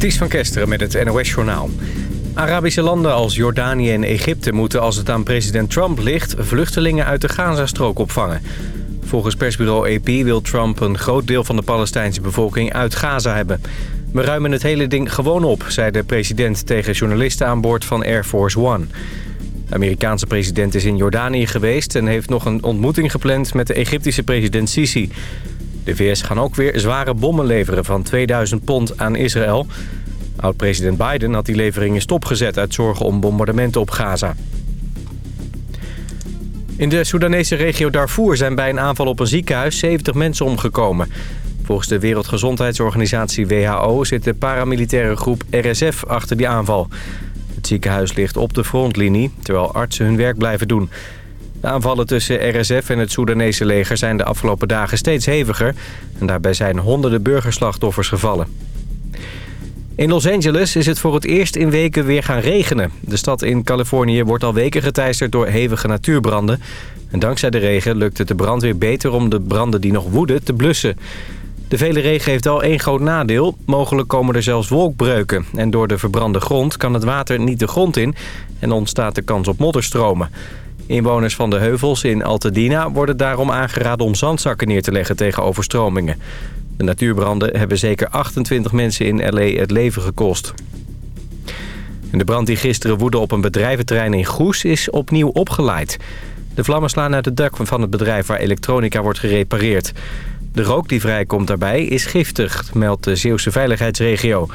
Ties van Kesteren met het NOS-journaal. Arabische landen als Jordanië en Egypte moeten als het aan president Trump ligt... vluchtelingen uit de Gazastrook opvangen. Volgens persbureau AP wil Trump een groot deel van de Palestijnse bevolking uit Gaza hebben. We ruimen het hele ding gewoon op, zei de president tegen journalisten aan boord van Air Force One. De Amerikaanse president is in Jordanië geweest en heeft nog een ontmoeting gepland met de Egyptische president Sisi. De VS gaan ook weer zware bommen leveren van 2000 pond aan Israël. Oud-president Biden had die leveringen stopgezet uit zorgen om bombardementen op Gaza. In de Soedanese regio Darfur zijn bij een aanval op een ziekenhuis 70 mensen omgekomen. Volgens de Wereldgezondheidsorganisatie WHO zit de paramilitaire groep RSF achter die aanval. Het ziekenhuis ligt op de frontlinie, terwijl artsen hun werk blijven doen. De aanvallen tussen RSF en het Soedanese leger zijn de afgelopen dagen steeds heviger... en daarbij zijn honderden burgerslachtoffers gevallen. In Los Angeles is het voor het eerst in weken weer gaan regenen. De stad in Californië wordt al weken geteisterd door hevige natuurbranden. En dankzij de regen lukt het de brandweer beter om de branden die nog woeden te blussen. De vele regen heeft al één groot nadeel. Mogelijk komen er zelfs wolkbreuken. En door de verbrande grond kan het water niet de grond in... en ontstaat de kans op modderstromen. Inwoners van de heuvels in Altadena worden daarom aangeraden om zandzakken neer te leggen tegen overstromingen. De natuurbranden hebben zeker 28 mensen in L.A. het leven gekost. de brand die gisteren woedde op een bedrijventerrein in Goes is opnieuw opgeleid. De vlammen slaan uit het dak van het bedrijf waar elektronica wordt gerepareerd. De rook die vrijkomt daarbij is giftig, meldt de Zeeuwse veiligheidsregio.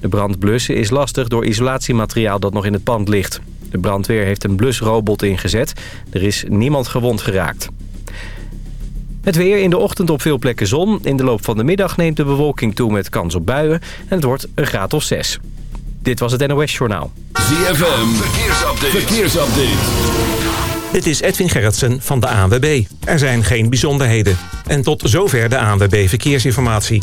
De brand blussen is lastig door isolatiemateriaal dat nog in het pand ligt. De brandweer heeft een blusrobot ingezet. Er is niemand gewond geraakt. Het weer in de ochtend op veel plekken zon. In de loop van de middag neemt de bewolking toe met kans op buien. En het wordt een graad of 6. Dit was het NOS Journaal. ZFM, verkeersupdate. verkeersupdate. Dit is Edwin Gerritsen van de ANWB. Er zijn geen bijzonderheden. En tot zover de ANWB Verkeersinformatie.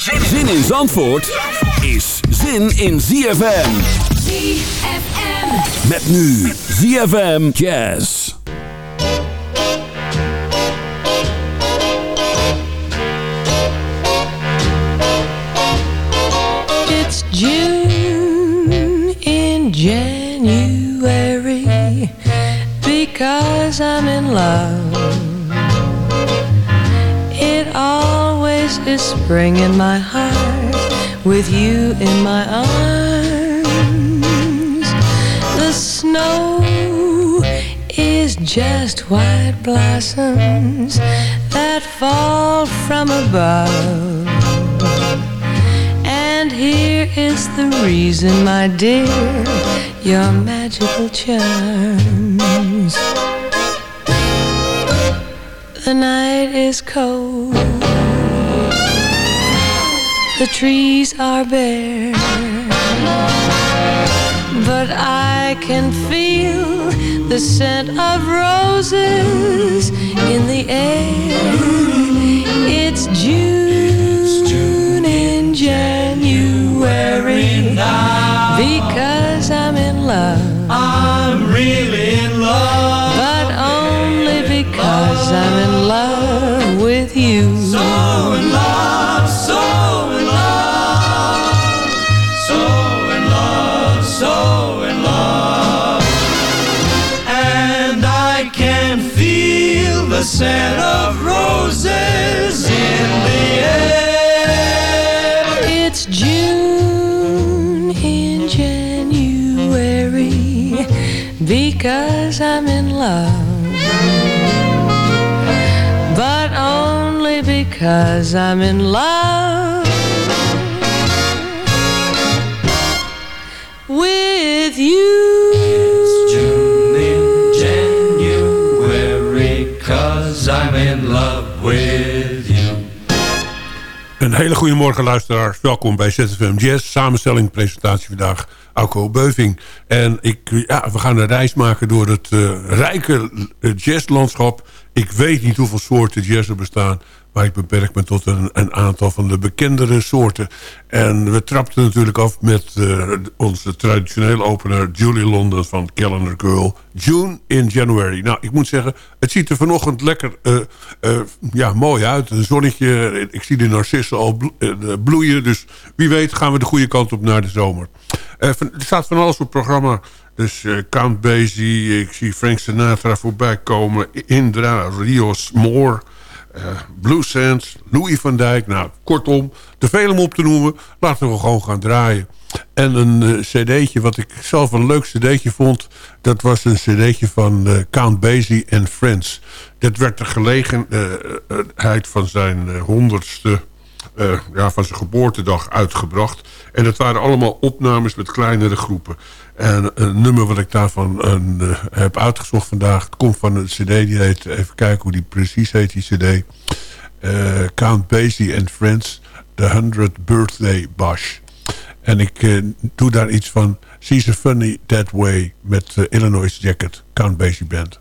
Zin in Zandvoort is zin in ZFM. ZFM. Met nu ZFM Jazz. It's June in January because I'm in love. Is spring in my heart with you in my arms. The snow is just white blossoms that fall from above. And here is the reason, my dear, your magical charms. The night is cold, the trees are bare, but I can feel the scent of roses in the air. It's June in January because I'm in love. I'm really in love. But only because I'm in love with you. Scent of roses in the air. It's June in January because I'm in love. But only because I'm in love with you. Hele goede morgen luisteraars. Welkom bij ZFM Jazz. Samenstelling, presentatie vandaag. Alco Beuving. En ik, ja, we gaan een reis maken door het uh, rijke jazzlandschap. Ik weet niet hoeveel soorten jazz er bestaan. Maar ik beperk me tot een, een, aantal van de bekendere soorten. En we trapten natuurlijk af met uh, onze traditionele opener... Julie London van Calendar Girl. June in January. Nou, ik moet zeggen, het ziet er vanochtend lekker uh, uh, ja, mooi uit. Een zonnetje, ik zie de narcissen al bloeien. Dus wie weet gaan we de goede kant op naar de zomer. Er staat van alles op het programma. Dus Count Basie, ik zie Frank Sinatra voorbij komen. Indra, Rios, Moore... Uh, Blue Sands, Louis van Dijk. Nou, kortom, te veel om op te noemen. Laten we gewoon gaan draaien. En een uh, cd'tje wat ik zelf een leuk cd'tje vond... dat was een cd'tje van Count Basie en Friends. Dat werd de gelegenheid van zijn honderdste... ja, van zijn geboortedag uitgebracht. En dat waren allemaal opnames met kleinere groepen. En een nummer wat ik daarvan uh, heb uitgezocht vandaag... het komt van een cd die heet... even kijken hoe die precies heet, die cd... Uh, Count Basie and Friends... The 100th Birthday Bash. En ik doe daar iets van... She's a Funny That Way... met Illinois Jacket, Count Basie Band.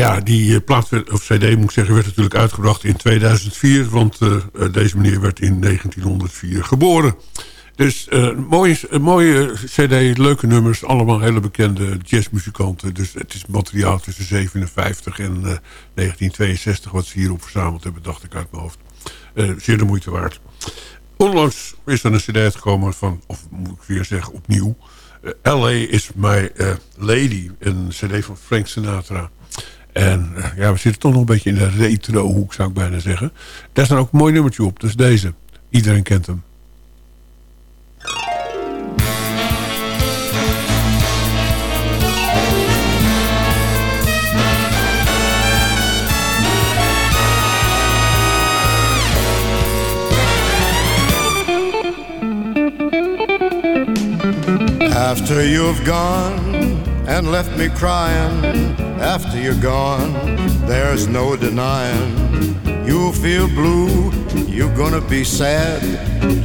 Ja, die uh, plaat, of cd moet ik zeggen, werd natuurlijk uitgebracht in 2004. Want uh, deze meneer werd in 1904 geboren. Dus uh, mooie, mooie cd, leuke nummers. Allemaal hele bekende jazzmuzikanten. Dus het is materiaal tussen 57 en 1962 wat ze hierop verzameld hebben. Dacht ik uit mijn hoofd. zeer de moeite waard. onlangs is er een cd uitgekomen van, of moet ik weer zeggen opnieuw... eh, LA is My eh, Lady, een cd van Frank Sinatra. En eh, ja, we zitten toch nog een beetje in de retro-hoek, zou ik bijna zeggen. Daar staat ook een mooi nummertje op, dus deze. Iedereen kent hem. After you've gone and left me crying, after you're gone, there's no denying. You'll feel blue, you're gonna be sad.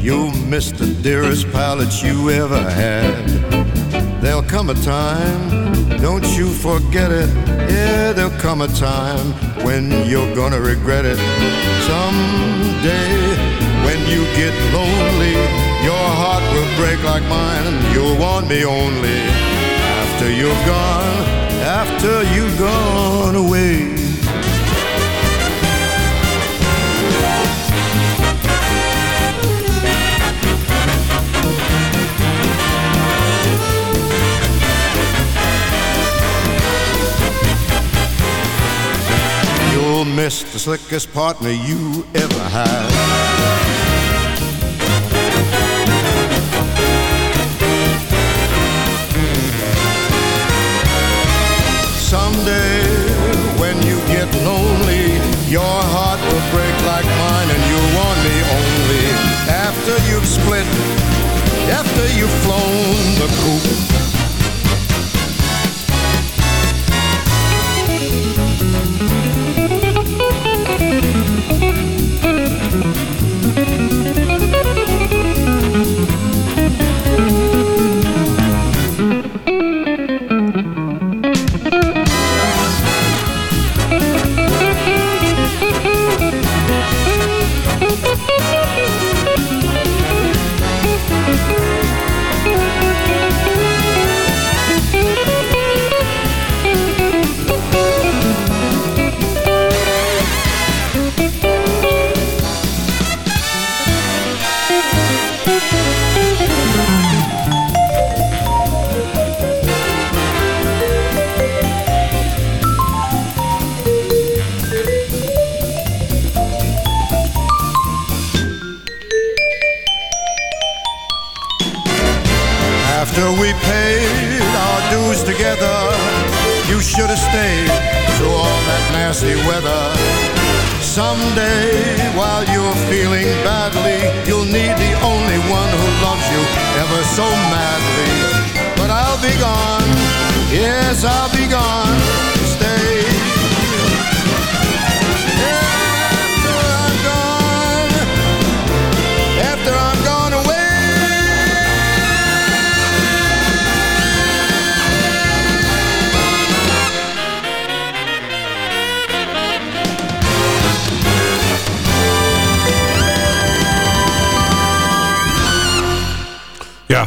You'll miss the dearest pilot you ever had. There'll come a time, don't you forget it. Yeah, there'll come a time when you're gonna regret it. Someday, when you get lonely, your heart will break like mine, and you'll want me only after you're gone, after you've gone away. You'll miss the slickest partner you ever had. Someday, when you get lonely, your heart will break like mine, and you'll want me only after you've split, after you've flown the coop. You should have stayed through all that nasty weather. Someday, while you're feeling badly, you'll need the only one who loves you ever so madly. But I'll be gone, yes, I'll be gone.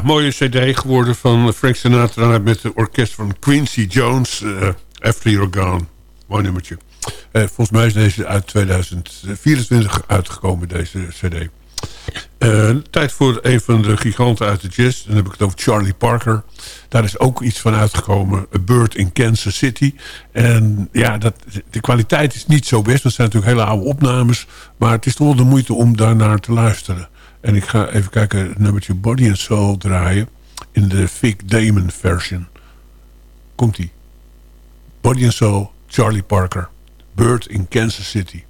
Mooie cd geworden van Frank Sinatra... met het orkest van Quincy Jones, eh, After You're Gone. Mooi nummertje. Eh, volgens mij is deze uit 2024 uitgekomen, deze cd. Eh, tijd voor een van de giganten uit de jazz. Dan heb ik het over Charlie Parker. Daar is ook iets van uitgekomen. A Bird in Kansas City. En ja, dat, de kwaliteit is niet zo best. Dat zijn natuurlijk hele oude opnames. Maar het is toch wel de moeite om daarnaar te luisteren. En ik ga even kijken, het nummertje Body and Soul draaien. In de Vic Damon version. Komt-ie. Body and Soul, Charlie Parker. Bird in Kansas City.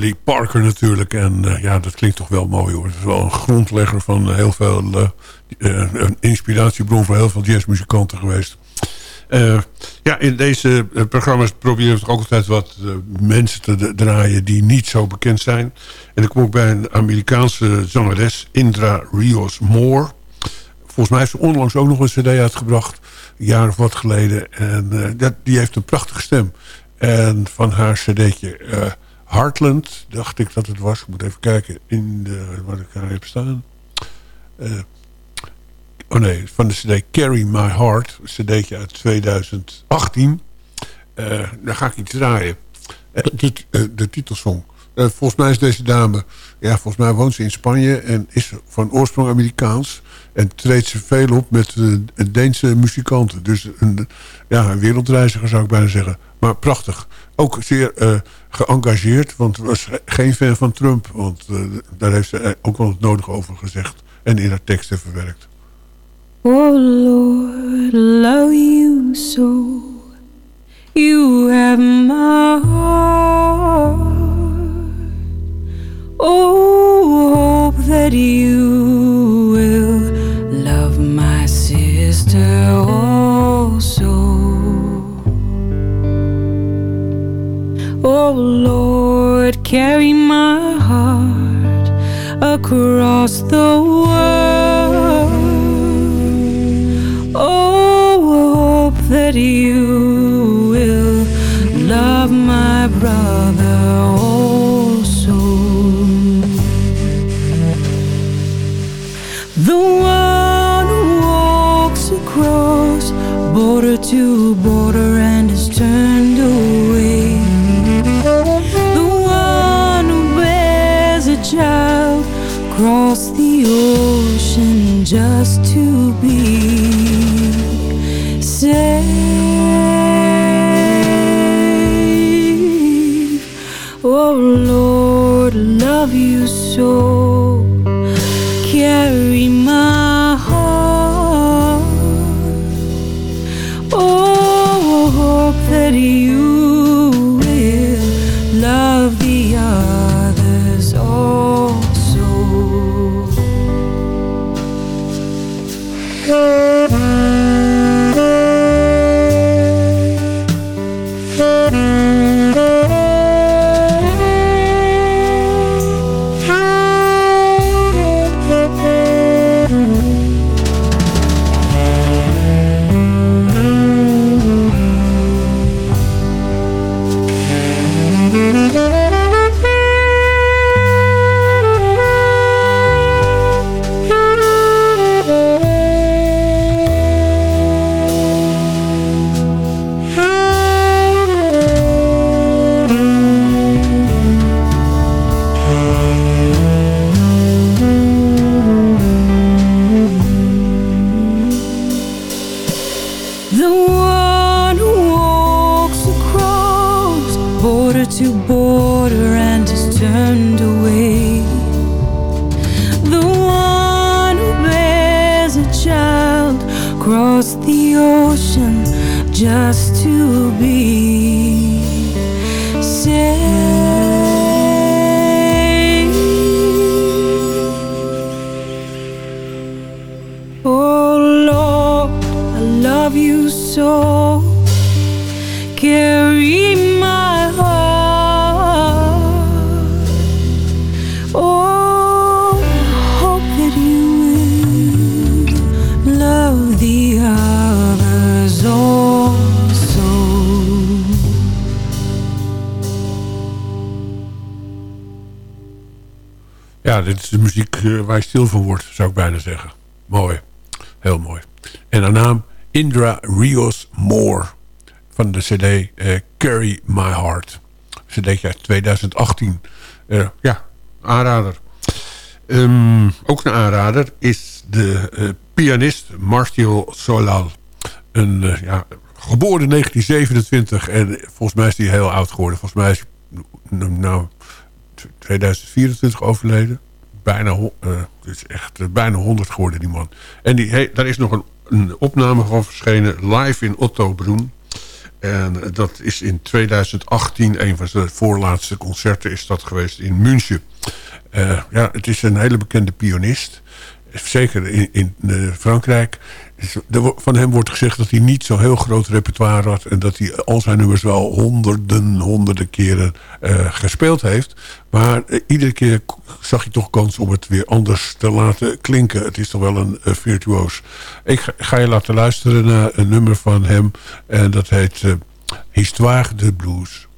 Charlie Parker natuurlijk. En eh, ja, dat klinkt toch wel mooi hoor. Het is wel een grondlegger van heel veel... eh, eh, een inspiratiebron voor heel veel jazzmuzikanten geweest. Ja, in deze programma's proberen we toch ook altijd wat mensen te draaien die niet zo bekend zijn. En ik kom ook bij een Amerikaanse zangeres, Indra Rios Moore. Volgens mij heeft ze onlangs ook nog een cd uitgebracht, een jaar of wat geleden. En die heeft een prachtige stem. En van haar cd'tje Heartland, dacht ik dat het was. Ik moet even kijken in de, wat ik daar heb staan. Eh, oh nee, van de cd Carry My Heart, een cd'tje uit 2018. Eh, daar ga ik iets draaien. Eh, de titelsong. Volgens mij is deze dame, ja, volgens mij woont ze in Spanje en is van oorsprong Amerikaans. En treedt ze veel op met Deense muzikanten. Dus een, ja, een wereldreiziger zou ik bijna zeggen. Maar prachtig. Ook zeer geëngageerd, want was geen fan van Trump. Want eh, daar heeft ze eh, ook wel het nodige over gezegd. En in haar teksten verwerkt. Oh Lord, love you so. You have my heart. Oh, hope that you will love my sister also. Oh Lord, carry my heart across the world. Oh, hope that you will love my brother also. The one who walks across border to border just to be stil van wordt, zou ik bijna zeggen. Mooi. Heel mooi. En haar naam Indra Rios Moore. Van de cd eh, Carry My Heart. cd uit 2018. Eh, ja, aanrader. Ehm, ook een aanrader is de eh, pianist Martial Solal. Een, ja, geboren in 1927 en volgens mij is hij heel oud geworden. Volgens mij is hij nou 2024 overleden. Bijna, het is echt eh, bijna 100 geworden, die man. En die, daar is nog een, opname van verschenen, live in Otto Broen. En dat is in 2018, een van zijn voorlaatste concerten is dat geweest in München. Eh, ja, het is een hele bekende pianist. Zeker in, in Frankrijk. Van hem wordt gezegd dat hij niet zo'n heel groot repertoire had. En dat hij al zijn nummers wel honderden, honderden keren eh, gespeeld heeft. Maar eh, iedere keer zag je toch kans om het weer anders te laten klinken. Het is toch wel een eh, virtuoos. Ik ga, ga je laten luisteren naar een nummer van hem. En dat heet Histoire de Blues.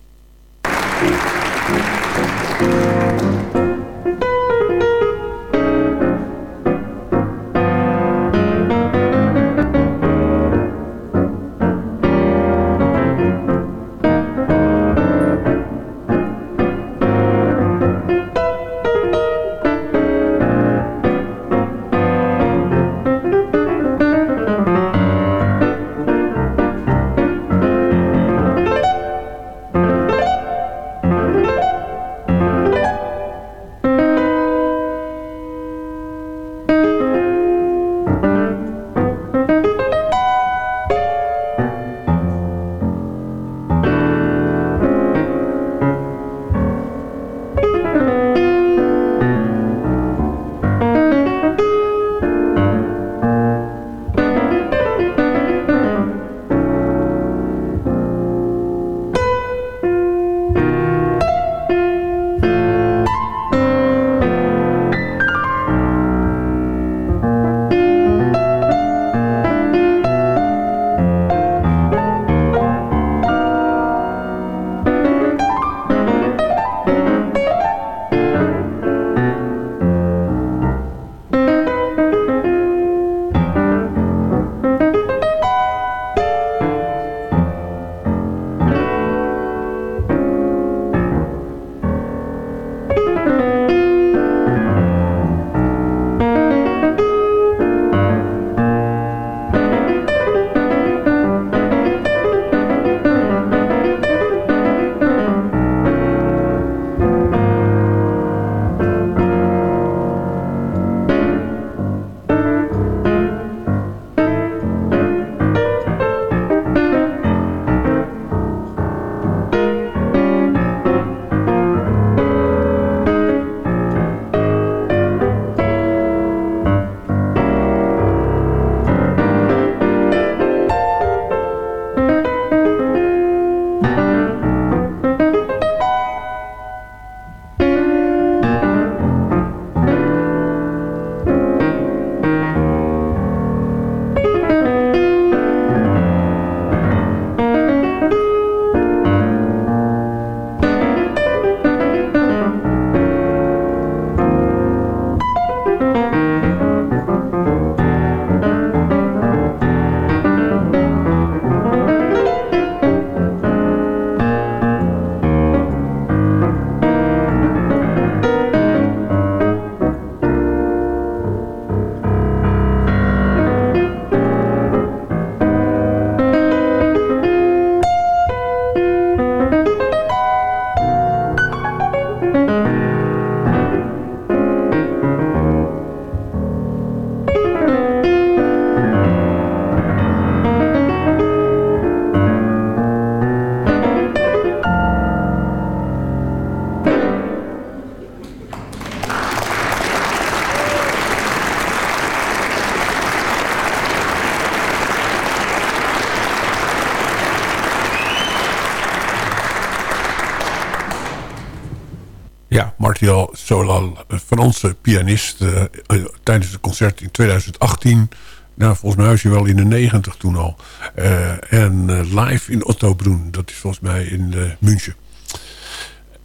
Solal, een Franse pianist. eh, eh, tijdens het concert in 2018. Nou, volgens mij was hij wel in de 90 toen al. Eh, en live in Ottobrunn. Dat is volgens mij in München.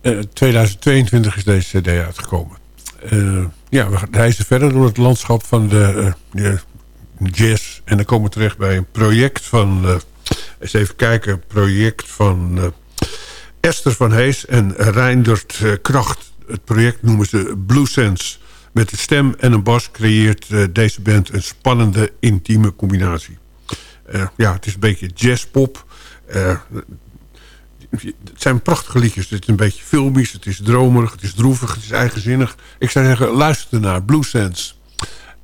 Eh, 2022 is deze cd uitgekomen. Ja, we reizen verder door het landschap van de, de jazz. En dan komen we terecht bij een project van... eens even kijken, project van... Esther van Hees en Reindert Kracht. Het project noemen ze Blue Sense. Met een stem en een bas creëert eh, deze band een spannende, intieme combinatie. Eh, ja, het is een beetje jazzpop. Eh, het zijn prachtige liedjes. Het is een beetje filmisch, het is dromerig, het is droevig, het is eigenzinnig. Ik zou zeggen, luister naar Blue Sense.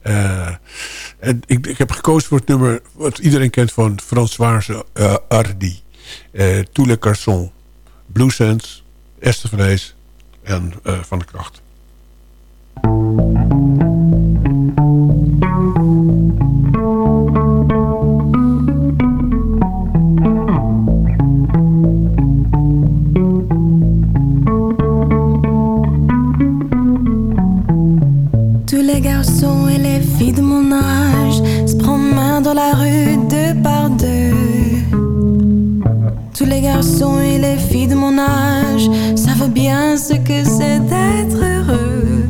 En ik, ik heb gekozen voor het nummer wat iedereen kent van Françoise uh, Hardy. Uh, Tous les. Blue Sense, Esther van en uh, Van de Kracht. Tous les garçons et les filles de mon âge se promènent dans la rue deux par deux. Et les filles de mon âge savent bien ce que c'est d'être heureux.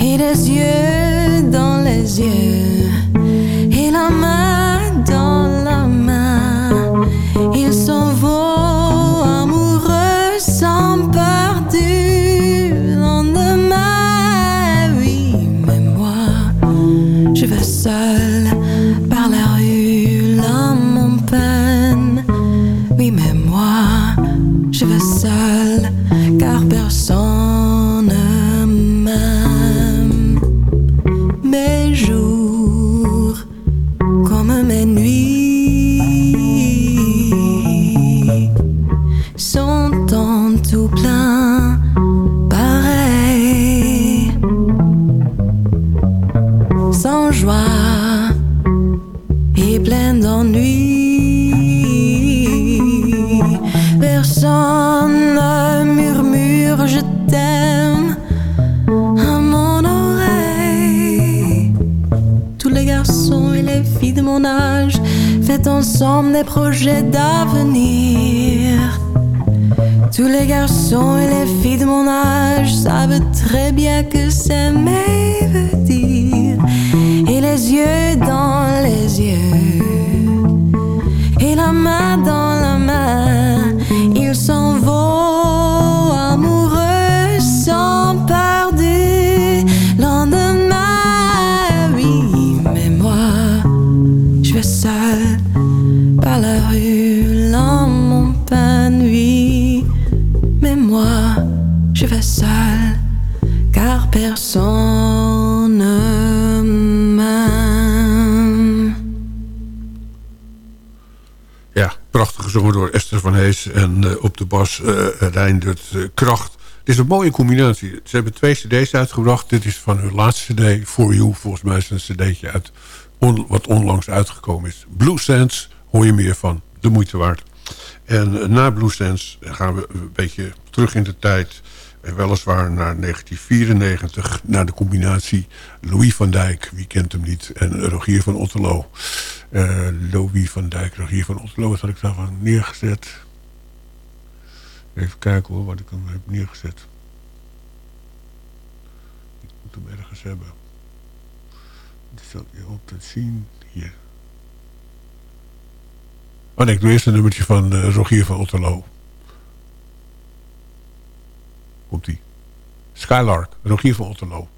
Et les yeux dans les yeux, et la main door Esther van Hees en uh, op de bas uh, Reindert uh, Kracht. Het is een mooie combinatie. Ze hebben twee cd's uitgebracht. Dit is van hun laatste cd, For You. Volgens mij is een cd'tje uit, on, wat onlangs uitgekomen is. Blue Sands hoor je meer van. De moeite waard. En na Blue Sands gaan we een beetje terug in de tijd. En weliswaar naar 1994, naar de combinatie Louis van Dijk, wie kent hem niet, en Rogier van Otterlo. Eh, Louis van Dijk, Rogier van Otterlo, wat had ik daarvan neergezet? Even kijken hoor, wat ik hem heb neergezet. Ik moet hem ergens hebben. Dat zal je altijd zien hier. Oh nee, ik doe eerst een nummertje van eh, Rogier van Otterlo. Komt. Skylark, Rogier van Otterlo.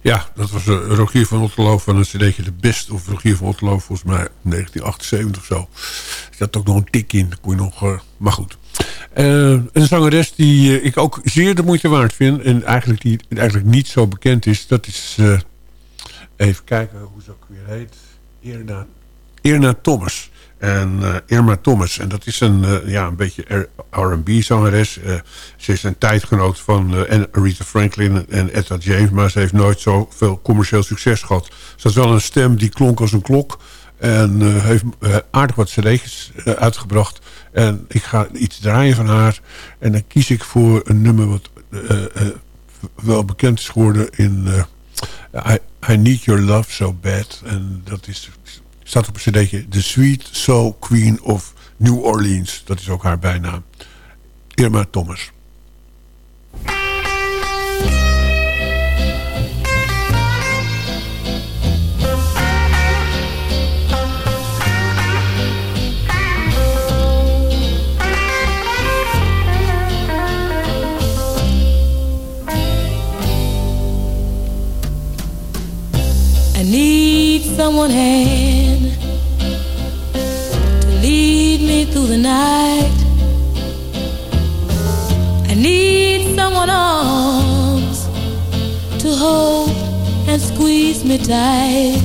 Ja, dat was uh, Rogier van Otterloo van een cd'tje De Best. Of Rogier van Otterloo volgens mij 1978 of zo. Er zat ook nog een tik in. kon je nog, uh, maar goed. Uh, een zangeres die ik ook zeer de moeite waard vind. En eigenlijk, die eigenlijk niet zo bekend is. Dat is... even kijken hoe ze ook weer heet. Irna, Irna Thomas. En uh, Irma Thomas. En dat is een, uh, ja, een beetje R&B-zangeres. Uh, ze is een tijdgenoot van Aretha Franklin en Etta James. Maar ze heeft nooit zoveel commercieel succes gehad. Ze had wel een stem die klonk als een klok. En heeft aardig wat cd's uitgebracht. En ik ga iets draaien van haar. En dan kies ik voor een nummer wat wel bekend is geworden in... I Need Your Love So Bad. En dat is staat op een cd'tje... The Sweet Soul Queen of New Orleans. Dat is ook haar bijnaam. Irma Thomas. Lead me through the night. I need someone arms to hold and squeeze me tight.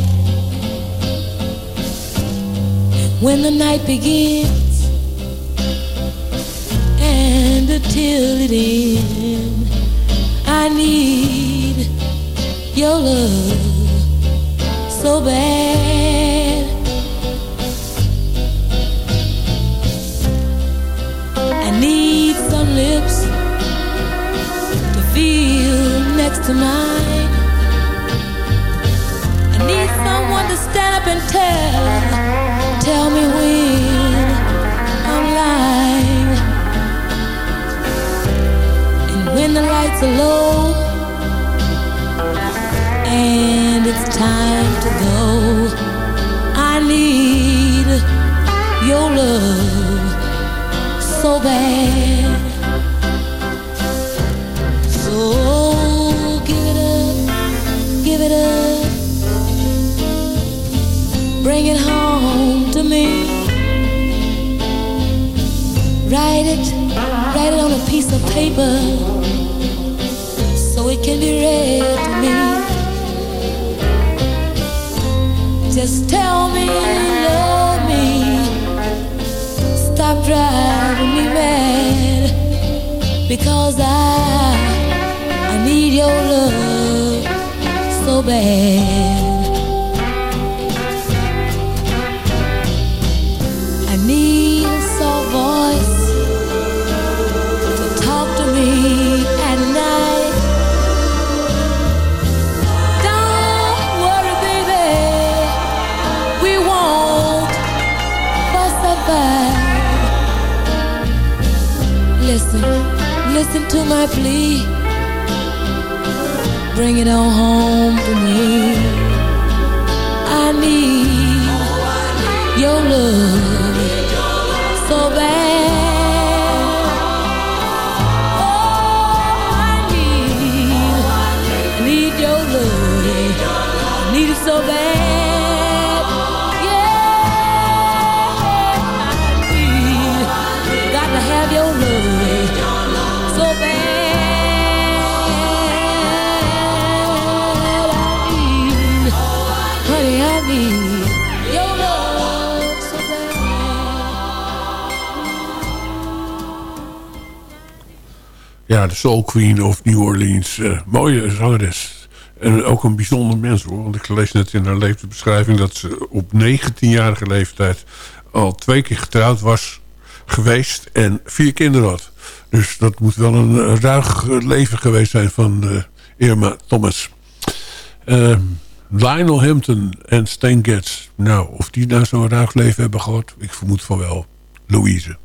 When the night begins and until it ends, I need your love so bad. To mine. I need someone to stand up and tell, tell me when I'm lying. And when the lights are low and it's time to go. I need your love so bad. Give it up. Bring it home to me. Write it, write it on a piece of paper so it can be read to me. Just tell me you love me. Stop driving me mad. Because I, I need your love so bad. I need a soft voice to talk to me at night. Don't worry, baby. We won't fuss fight. Listen, listen to my plea. Bring it on home to me. I need your love so bad. De Soul Queen of New Orleans. Eh, mooie zangeres. En ook een bijzonder mens hoor. Want ik lees net in haar levensbeschrijving... dat ze op 19-jarige leeftijd al twee keer getrouwd was geweest... en vier kinderen had. Dus dat moet wel een eh, ruig leven geweest zijn van eh, Irma Thomas. Eh, Lionel Hampton en Stan Getz. Nou, of die nou zo'n ruig leven hebben gehad... ik vermoed van wel. Louise.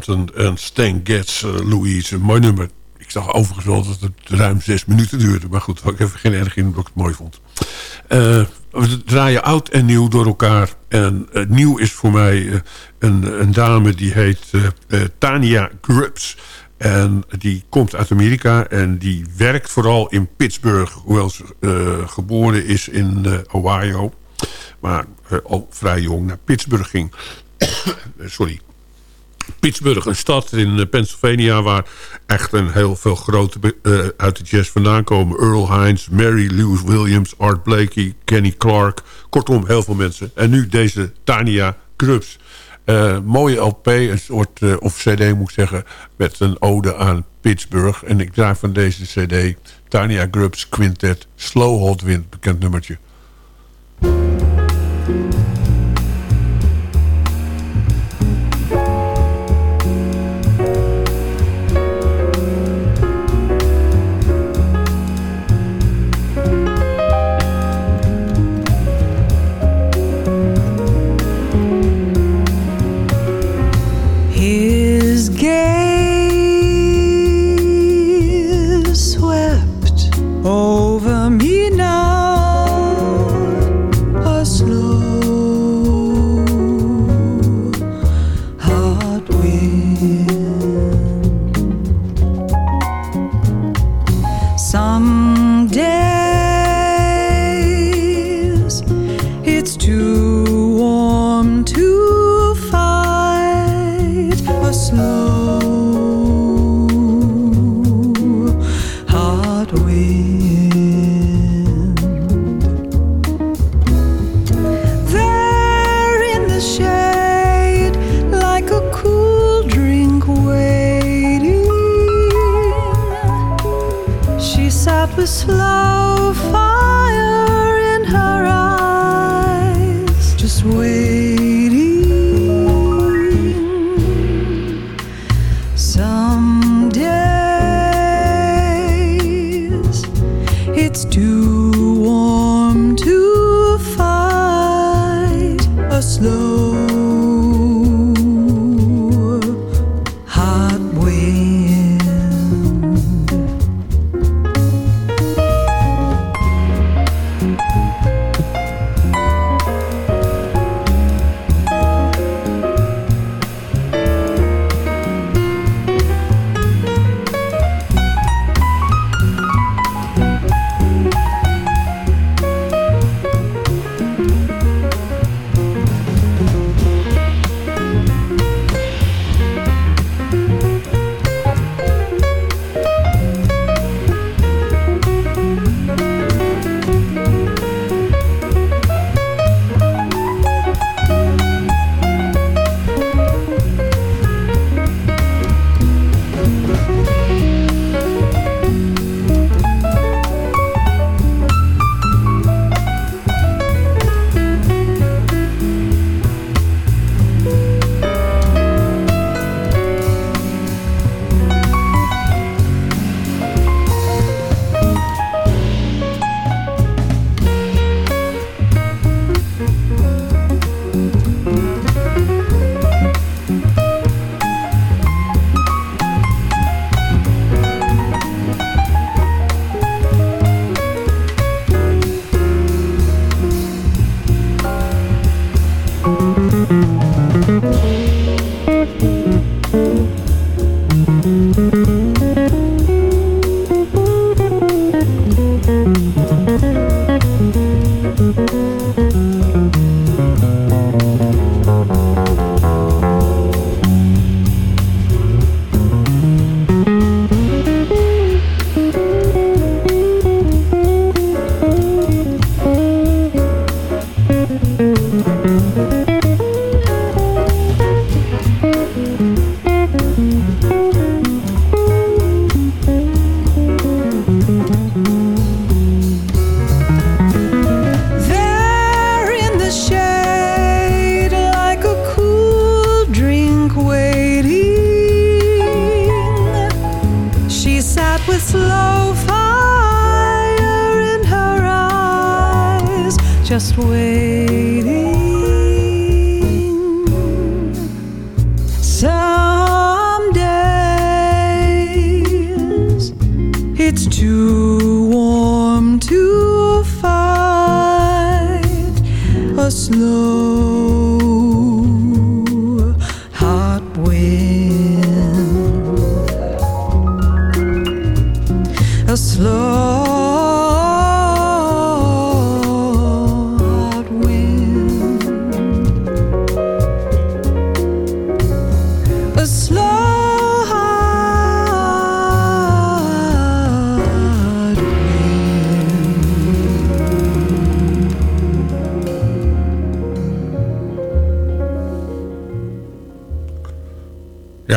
En Stan Getz, uh, Louise, mooi nummer. Ik zag overigens wel dat het ruim zes minuten duurde. Maar goed, ik heb geen erg in dat ik het mooi vond. Uh, we draaien oud en nieuw door elkaar. En uh, nieuw is voor mij een, een, dame die heet Tania Grubbs. En die komt uit Amerika en die werkt vooral in Pittsburgh. Hoewel ze geboren is in Ohio. Maar al vrij jong naar Pittsburgh ging. Sorry. Pittsburgh, een stad in Pennsylvania... waar echt een heel veel grote uh, uit de jazz vandaan komen. Earl Hines, Mary Lewis Williams, Art Blakey, Kenny Clark. Kortom, heel veel mensen. En nu deze Tania Grubbs. Uh, mooie LP, een soort, of cd moet ik zeggen... met een ode aan Pittsburgh. En ik draai van deze cd Tania Grubbs Quintet... Slow Hot Wind, bekend nummertje.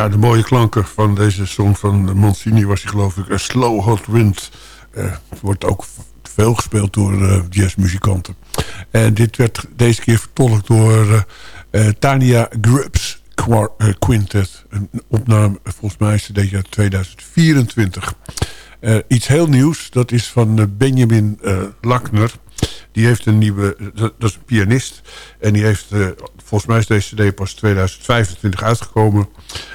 De mooie klanken van deze song van Mancini was hij geloof ik... Slow Hot Wind. Eh, wordt ook veel gespeeld door eh, jazzmuzikanten. En dit werd deze keer vertolkt door eh, Tania Grubbs Quintet. Een opname, volgens mij is het uit 2024. Eh, iets heel nieuws, dat is van Benjamin Lackner. Die heeft een nieuwe, dat, is een pianist. En die heeft, eh, volgens mij is deze cd pas 2025 uitgekomen.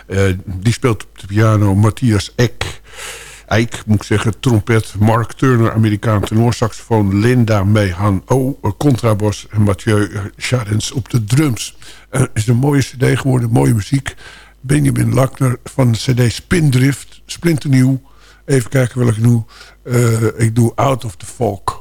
Eh, die speelt op de piano Matthias Eck. Eik, moet ik zeggen, trompet. Mark Turner, Amerikaan tenorsaxofoon. Linda Mehan O, eh, contrabas. En Mathieu Charens op de drums. Het is een mooie cd geworden, mooie muziek. Benjamin Lackner van de cd Spindrift, splinternieuw. Even kijken welke ik doe. Ik doe Out of the Folk.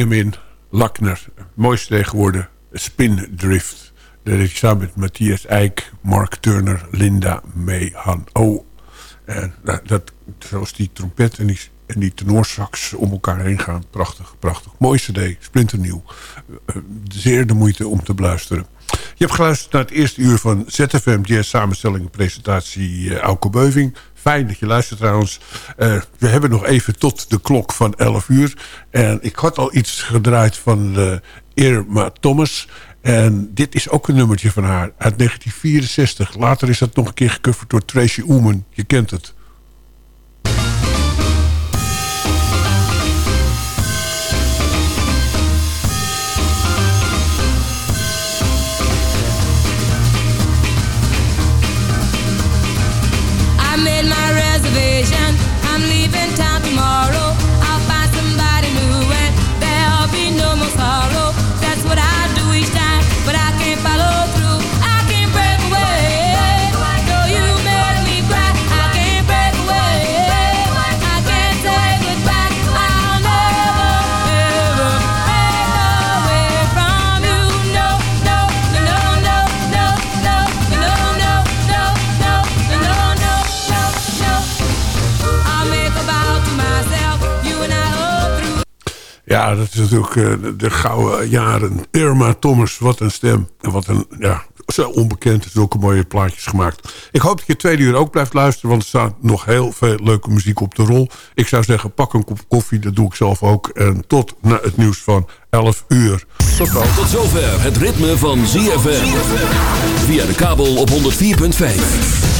Benjamin Lakner. Mooiste geworden. Spindrift. Dat is samen met Matthias Eijk, Mark Turner, Linda May Han O. En dat, dat, zoals die trompet en die, en die om elkaar heen gaan. Prachtig, prachtig. Mooi cd, splinternieuw. Eh, zeer de moeite om te beluisteren. Je hebt geluisterd naar het eerste uur van ZFM Jazz samenstelling en presentatie uh, Auke Beuving. Fijn dat je luistert trouwens. Uh, we hebben nog even tot de klok van 11 uur. En ik had al iets gedraaid van uh, Irma Thomas. En dit is ook een nummertje van haar uit 1964. Later is dat nog een keer gecoverd door Tracy Ullman. Je kent het. Ja, dat is natuurlijk eh, de, de gouden jaren. Irma Thomas, wat een stem. En wat een, ja, zo onbekend. Zulke mooie plaatjes gemaakt. Ik hoop dat je tweede uur ook blijft luisteren. Want er staat nog heel veel leuke muziek op de rol. Ik zou zeggen, pak een kop koffie. Dat doe ik zelf ook. En tot na het nieuws van 11 uur. Tot. Tot zover het ritme van ZFM. Via de kabel op 104.5.